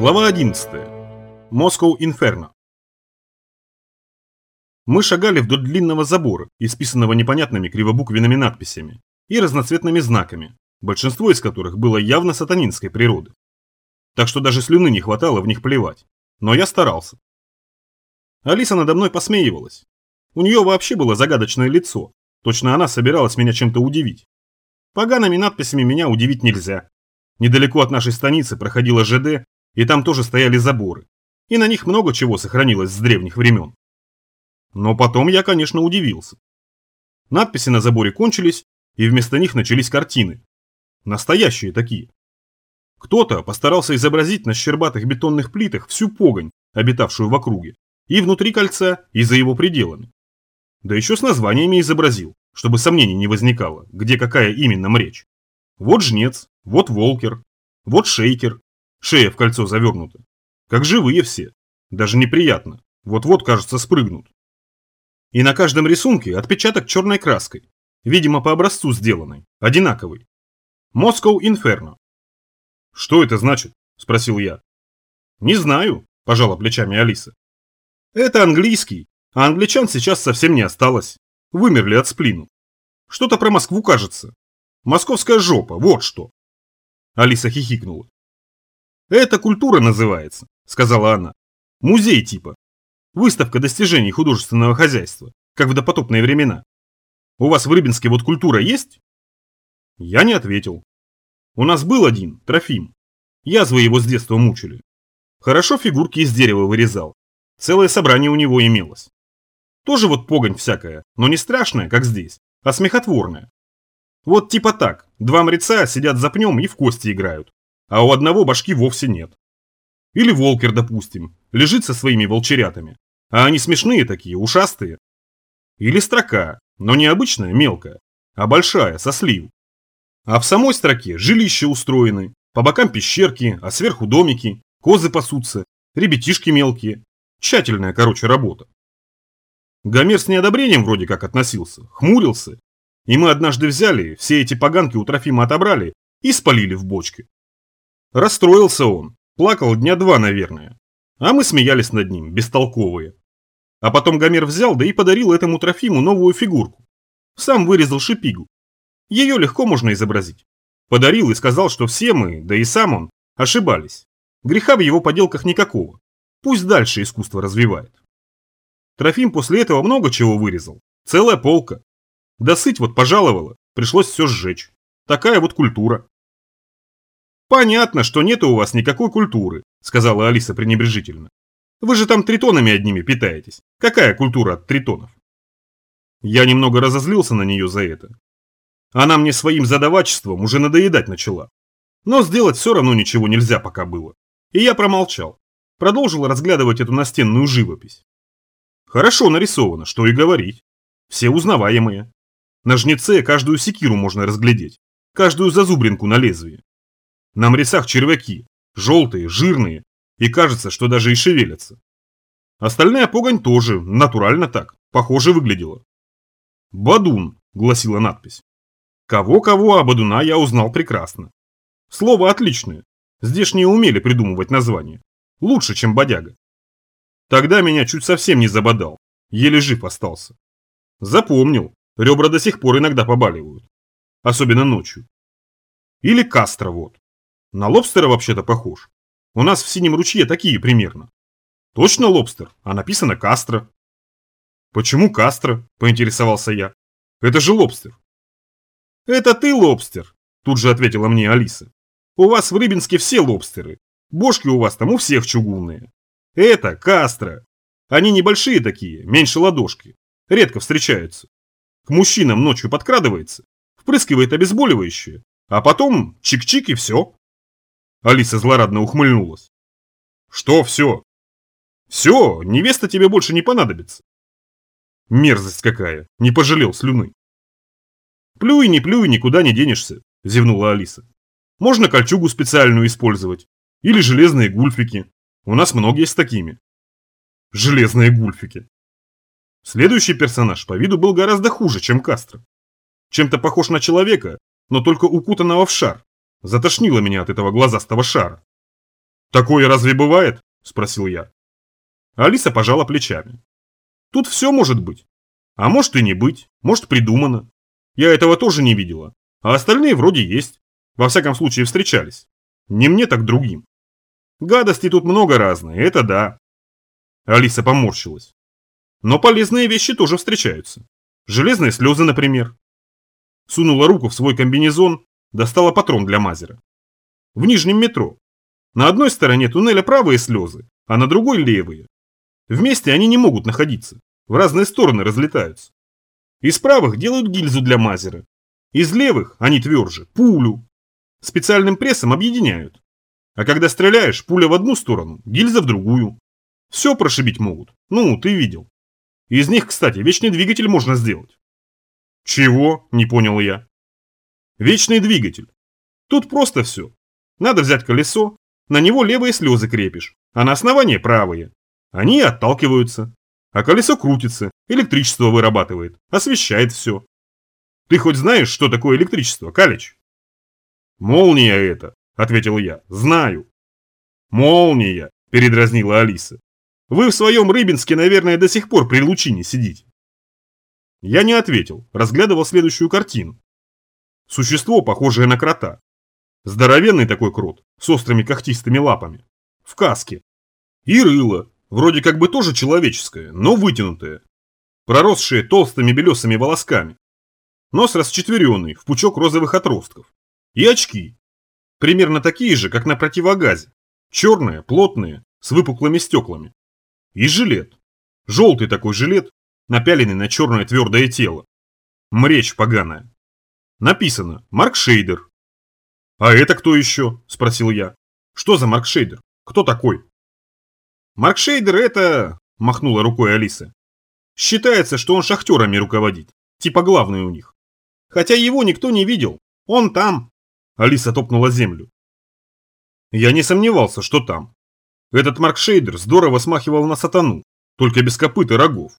Глава 11. Москоу Инферно. Мы шагали вдоль длинного забора, исписанного непонятными кривобуквенными надписями и разноцветными знаками, большинство из которых было явно сатанинской природы. Так что даже слюны не хватало в них плевать. Но я старался. Алиса надо мной посмеивалась. У нее вообще было загадочное лицо. Точно она собиралась меня чем-то удивить. Погаными надписями меня удивить нельзя. Недалеко от нашей станицы проходила ЖД, и там тоже стояли заборы. И на них много чего сохранилось с древних времен. Но потом я, конечно, удивился. Надписи на заборе кончились, и вместо них начались картины. Настоящие такие. Кто-то постарался изобразить на щербатых бетонных плитах всю погонь, обитавшую в округе, и внутри кольца, и за его пределами. Да еще с названиями изобразил, чтобы сомнений не возникало, где какая именно речь. Вот жнец, вот волкер, вот шейкер, Шея в кольцо завернута. Как живые все. Даже неприятно. Вот-вот, кажется, спрыгнут. И на каждом рисунке отпечаток черной краской. Видимо, по образцу сделанной. Одинаковый. Moscow Inferno. Что это значит? Спросил я. Не знаю, пожала плечами Алиса. Это английский, а англичан сейчас совсем не осталось. Вымерли от сплину. Что-то про Москву кажется. Московская жопа, вот что. Алиса хихикнула. «Это культура называется», – сказала она. «Музей типа. Выставка достижений художественного хозяйства, как в допотопные времена. У вас в Рыбинске вот культура есть?» Я не ответил. У нас был один, Трофим. Язвы его с детства мучили. Хорошо фигурки из дерева вырезал. Целое собрание у него имелось. Тоже вот погонь всякая, но не страшная, как здесь, а смехотворная. Вот типа так, два мреца сидят за пнем и в кости играют а у одного башки вовсе нет. Или волкер, допустим, лежит со своими волчерятами, а они смешные такие, ушастые. Или строка, но не обычная, мелкая, а большая, со слив. А в самой строке жилища устроены, по бокам пещерки, а сверху домики, козы пасутся, ребятишки мелкие. Тщательная, короче, работа. Гомер с неодобрением вроде как относился, хмурился. И мы однажды взяли, все эти поганки у Трофима отобрали и спалили в бочке. Расстроился он, плакал дня два, наверное. А мы смеялись над ним, бестолковые. А потом Гомер взял, да и подарил этому Трофиму новую фигурку. Сам вырезал шипигу. Ее легко можно изобразить. Подарил и сказал, что все мы, да и сам он, ошибались. Греха в его поделках никакого. Пусть дальше искусство развивает. Трофим после этого много чего вырезал. Целая полка. Досыть вот пожаловала, пришлось все сжечь. Такая вот культура. «Понятно, что нет у вас никакой культуры», – сказала Алиса пренебрежительно. «Вы же там тритонами одними питаетесь. Какая культура от тритонов?» Я немного разозлился на нее за это. Она мне своим задавачеством уже надоедать начала. Но сделать все равно ничего нельзя пока было. И я промолчал. Продолжил разглядывать эту настенную живопись. Хорошо нарисовано, что и говорить. Все узнаваемые. На жнеце каждую секиру можно разглядеть. Каждую зазубринку на лезвии. На мрисах червяки, желтые, жирные, и кажется, что даже и шевелятся. Остальная погонь тоже, натурально так, похоже выглядела. «Бадун», — гласила надпись. Кого-кого, а Бадуна я узнал прекрасно. Слово отличное. Здешние умели придумывать названия. Лучше, чем бодяга. Тогда меня чуть совсем не забодал. Еле жив остался. Запомнил. Ребра до сих пор иногда побаливают. Особенно ночью. Или Кастро вот. На лобстера вообще-то похож. У нас в Синем ручье такие примерно. Точно лобстер, а написано Кастро. Почему Кастро? Поинтересовался я. Это же лобстер. Это ты лобстер, тут же ответила мне Алиса. У вас в Рыбинске все лобстеры. Бошки у вас там у всех чугунные. Это Кастро. Они небольшие такие, меньше ладошки. Редко встречаются. К мужчинам ночью подкрадывается, впрыскивает обезболивающее, а потом чик-чик и все. Алиса злорадно ухмыльнулась. Что все? Все, невеста тебе больше не понадобится. Мерзость какая, не пожалел слюны. Плюй, не плюй, никуда не денешься, зевнула Алиса. Можно кольчугу специальную использовать. Или железные гульфики. У нас многие с такими. Железные гульфики. Следующий персонаж по виду был гораздо хуже, чем Кастро. Чем-то похож на человека, но только укутанного в шар. Затошнило меня от этого глазастого шара. Такое разве бывает? Спросил я. Алиса пожала плечами. Тут все может быть. А может и не быть, может придумано. Я этого тоже не видела. А остальные вроде есть. Во всяком случае встречались. Не мне, так другим. Гадости тут много разные, это да. Алиса поморщилась. Но полезные вещи тоже встречаются. Железные слезы, например. Сунула руку в свой комбинезон, достала патрон для мазера. В нижнем метро. На одной стороне туннеля правые слезы, а на другой левые. Вместе они не могут находиться, в разные стороны разлетаются. Из правых делают гильзу для мазера. Из левых, они тверже, пулю. Специальным прессом объединяют. А когда стреляешь, пуля в одну сторону, гильза в другую. Все прошибить могут. Ну, ты видел. Из них, кстати, вечный двигатель можно сделать. Чего? Не понял я. Вечный двигатель. Тут просто все. Надо взять колесо, на него левые слезы крепишь, а на основании правые. Они отталкиваются. А колесо крутится, электричество вырабатывает, освещает все. Ты хоть знаешь, что такое электричество, Калич? Молния это, ответил я, знаю. Молния, передразнила Алиса. Вы в своем Рыбинске, наверное, до сих пор при лучине сидите. Я не ответил, разглядывал следующую картину. Существо, похожее на крота. Здоровенный такой крот, с острыми когтистыми лапами. В каске. И рыло, Вроде как бы тоже человеческое, но вытянутое. Проросшее толстыми белесыми волосками. Нос расчетверенный, в пучок розовых отростков. И очки. Примерно такие же, как на противогазе. Черные, плотные, с выпуклыми стеклами. И жилет. Желтый такой жилет, напяленный на черное твердое тело. Мречь поганая. Написано «Марк Шейдер». «А это кто еще?» – спросил я. «Что за Марк Шейдер? Кто такой?» Маркшейдер это... Махнула рукой Алиса. Считается, что он шахтерами руководит. Типа главный у них. Хотя его никто не видел. Он там. Алиса топнула землю. Я не сомневался, что там. Этот Маркшейдер здорово смахивал на сатану, только без копыт и рогов.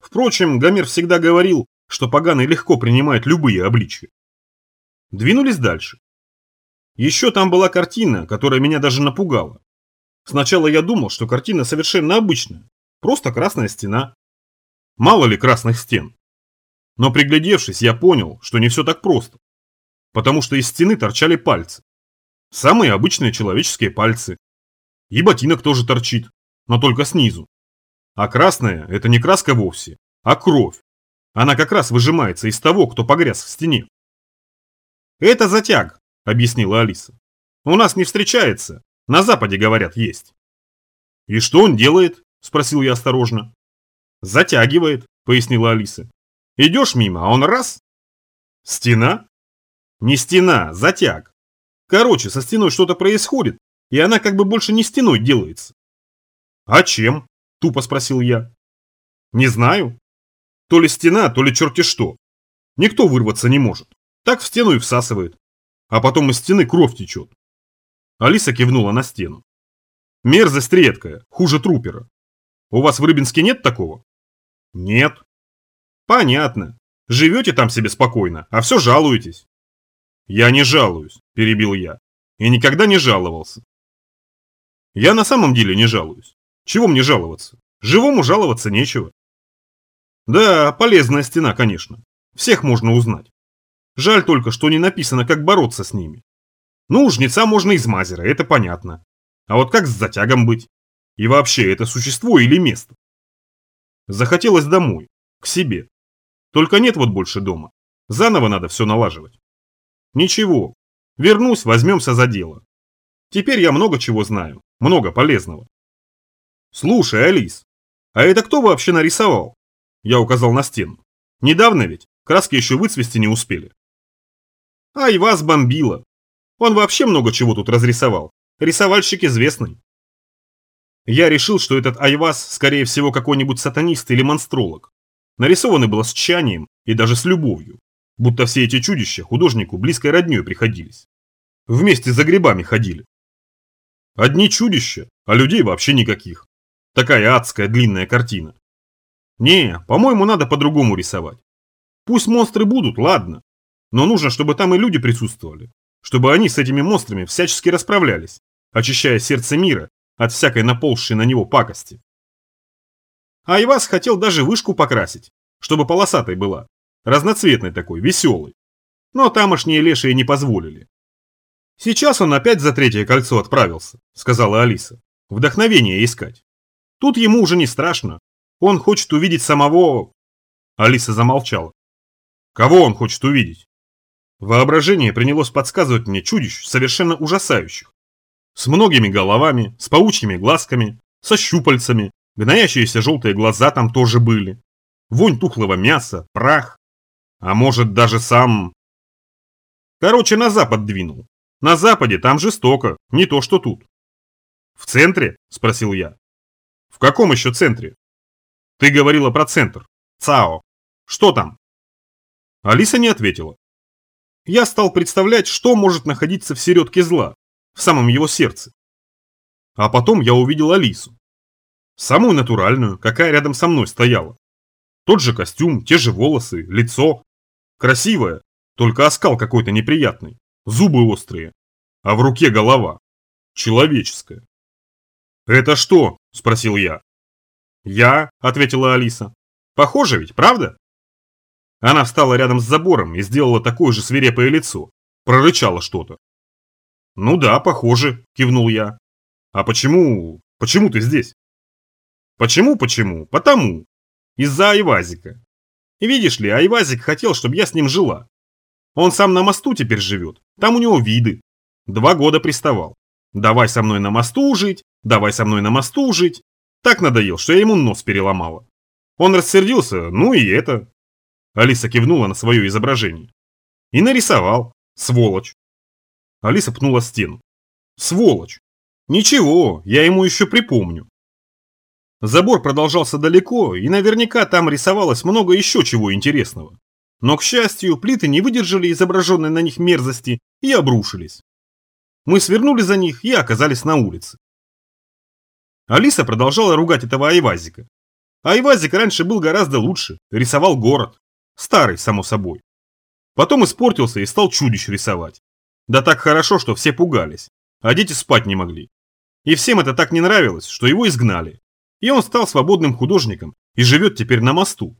Впрочем, Гомер всегда говорил, что поганый легко принимает любые обличия. Двинулись дальше. Еще там была картина, которая меня даже напугала. Сначала я думал, что картина совершенно обычная, просто красная стена. Мало ли красных стен. Но приглядевшись, я понял, что не все так просто. Потому что из стены торчали пальцы. Самые обычные человеческие пальцы. И ботинок тоже торчит, но только снизу. А красная – это не краска вовсе, а кровь. Она как раз выжимается из того, кто погряз в стене. «Это затяг», – объяснила Алиса. «У нас не встречается, на Западе, говорят, есть. И что он делает? Спросил я осторожно. Затягивает, пояснила Алиса. Идешь мимо, а он раз. Стена? Не стена, затяг. Короче, со стеной что-то происходит, и она как бы больше не стеной делается. А чем? Тупо спросил я. Не знаю. То ли стена, то ли черти что. Никто вырваться не может. Так в стену и всасывает. А потом из стены кровь течет. Алиса кивнула на стену. Мерзость редкая, хуже трупера. У вас в Рыбинске нет такого? Нет. Понятно. Живете там себе спокойно, а все жалуетесь. Я не жалуюсь, перебил я. И никогда не жаловался. Я на самом деле не жалуюсь. Чего мне жаловаться? Живому жаловаться нечего. Да, полезная стена, конечно. Всех можно узнать. Жаль только, что не написано, как бороться с ними. Ну, жнеца можно из мазера, это понятно. А вот как с затягом быть? И вообще, это существо или место? Захотелось домой, к себе. Только нет вот больше дома. Заново надо все налаживать. Ничего, вернусь, возьмемся за дело. Теперь я много чего знаю, много полезного. Слушай, Алис, а это кто вообще нарисовал? Я указал на стену. Недавно ведь, краски еще выцвести не успели. Ай, вас бомбило, он вообще много чего тут разрисовал. Рисовальщик известный. Я решил, что этот Айвас, скорее всего, какой-нибудь сатанист или монстролог. Нарисовано было с тщанием и даже с любовью. Будто все эти чудища художнику близкой роднёй приходились. Вместе за грибами ходили. Одни чудища, а людей вообще никаких. Такая адская длинная картина. Не, по-моему, надо по-другому рисовать. Пусть монстры будут, ладно. Но нужно, чтобы там и люди присутствовали чтобы они с этими монстрами всячески расправлялись, очищая сердце мира от всякой наползшей на него пакости. Айваз хотел даже вышку покрасить, чтобы полосатой была, разноцветной такой, веселой. Но тамошние лешие не позволили. «Сейчас он опять за третье кольцо отправился», — сказала Алиса. «Вдохновение искать. Тут ему уже не страшно. Он хочет увидеть самого...» Алиса замолчала. «Кого он хочет увидеть?» Воображение принялось подсказывать мне чудищ совершенно ужасающих. С многими головами, с паучьими глазками, со щупальцами, гноящиеся желтые глаза там тоже были. Вонь тухлого мяса, прах. А может даже сам... Короче, на запад двинул. На западе там жестоко, не то что тут. В центре? Спросил я. В каком еще центре? Ты говорила про центр. ЦАО. Что там? Алиса не ответила. Я стал представлять, что может находиться в середке зла, в самом его сердце. А потом я увидел Алису. Самую натуральную, какая рядом со мной стояла. Тот же костюм, те же волосы, лицо. Красивая, только оскал какой-то неприятный, зубы острые, а в руке голова. Человеческая. «Это что?» – спросил я. «Я», – ответила Алиса. «Похоже ведь, правда?» Она встала рядом с забором и сделала такое же свирепое лицо. Прорычала что-то. «Ну да, похоже», – кивнул я. «А почему... почему ты здесь?» «Почему, почему? Потому. Из-за Айвазика. Видишь ли, Айвазик хотел, чтобы я с ним жила. Он сам на мосту теперь живет, там у него виды. Два года приставал. Давай со мной на мосту жить, давай со мной на мосту жить. Так надоел, что я ему нос переломала. Он рассердился, ну и это. Алиса кивнула на свое изображение. И нарисовал. Сволочь. Алиса пнула стену. Сволочь. Ничего, я ему еще припомню. Забор продолжался далеко, и наверняка там рисовалось много еще чего интересного. Но, к счастью, плиты не выдержали изображенной на них мерзости и обрушились. Мы свернули за них и оказались на улице. Алиса продолжала ругать этого Айвазика. Айвазик раньше был гораздо лучше, рисовал город. Старый, само собой. Потом испортился и стал чудищ рисовать. Да так хорошо, что все пугались, а дети спать не могли. И всем это так не нравилось, что его изгнали и он стал свободным художником и живет теперь на мосту.